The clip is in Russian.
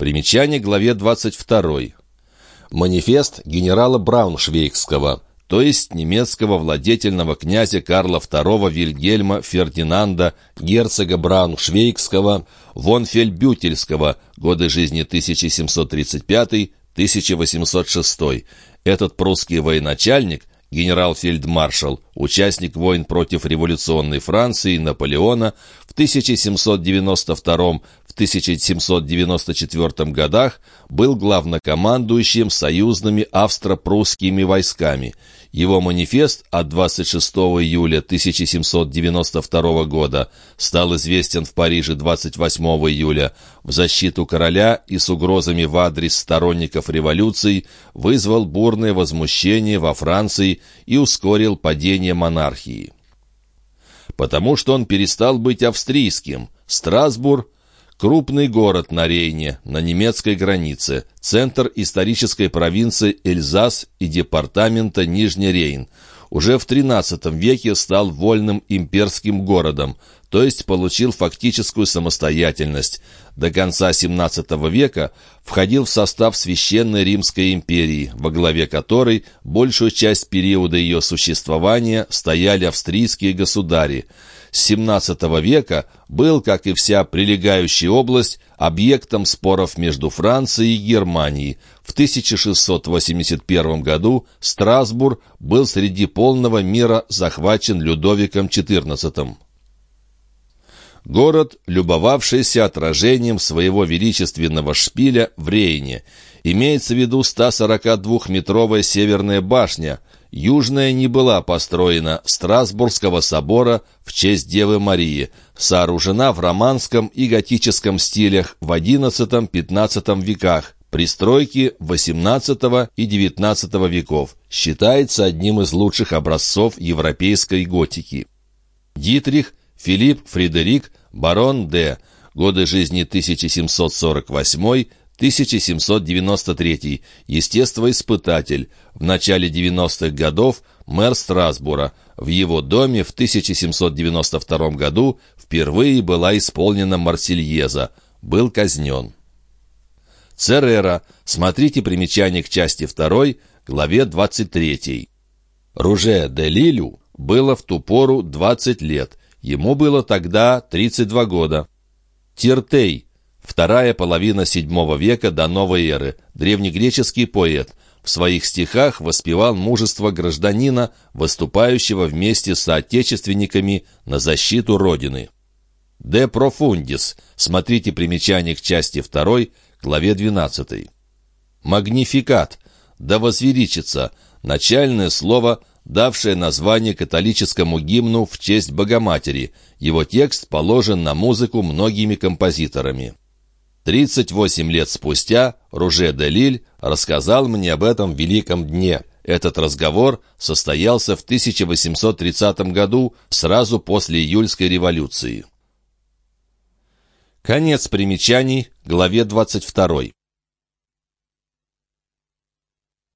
Примечание к главе 22. Манифест генерала Брауншвейгского, то есть немецкого владетельного князя Карла II Вильгельма Фердинанда, герцога Брауншвейгского, Вонфельбютельского, годы жизни 1735-1806. Этот прусский военачальник генерал-фельдмаршал, участник войн против революционной Франции Наполеона в 1792-1794 годах был главнокомандующим союзными австро-прусскими войсками – его манифест от 26 июля 1792 года стал известен в Париже 28 июля. В защиту короля и с угрозами в адрес сторонников революции вызвал бурное возмущение во Франции и ускорил падение монархии. Потому что он перестал быть австрийским. Страсбург Крупный город на Рейне, на немецкой границе, центр исторической провинции Эльзас и департамента Нижний Рейн. Уже в XIII веке стал вольным имперским городом, то есть получил фактическую самостоятельность. До конца XVII века входил в состав Священной Римской империи, во главе которой большую часть периода ее существования стояли австрийские государи – с XVII века был, как и вся прилегающая область, объектом споров между Францией и Германией. В 1681 году Страсбург был среди полного мира захвачен Людовиком XIV. Город, любовавшийся отражением своего величественного шпиля в Рейне. Имеется в виду 142-метровая северная башня – Южная не была построена Страсбургского собора в честь Девы Марии, сооружена в романском и готическом стилях в XI-XV веках, пристройки XVIII и XIX веков, считается одним из лучших образцов европейской готики. Дитрих Филипп Фредерик, барон Д. Годы жизни 1748 1793, естествоиспытатель, в начале 90-х годов мэр Страсбура. В его доме в 1792 году впервые была исполнена Марсельеза. Был казнен. Церера. Смотрите примечание к части 2, главе 23. Руже де Лилю было в ту пору 20 лет. Ему было тогда 32 года. Тиртей Вторая половина VII века до новой эры. Древнегреческий поэт. В своих стихах воспевал мужество гражданина, выступающего вместе с соотечественниками на защиту Родины. «De profundis» смотрите примечание к части 2, главе 12. «Магнификат» «Да возвеличится» начальное слово, давшее название католическому гимну в честь Богоматери. Его текст положен на музыку многими композиторами. 38 лет спустя Руже де Лиль рассказал мне об этом великом дне. Этот разговор состоялся в 1830 году, сразу после июльской революции. Конец примечаний, главе 22.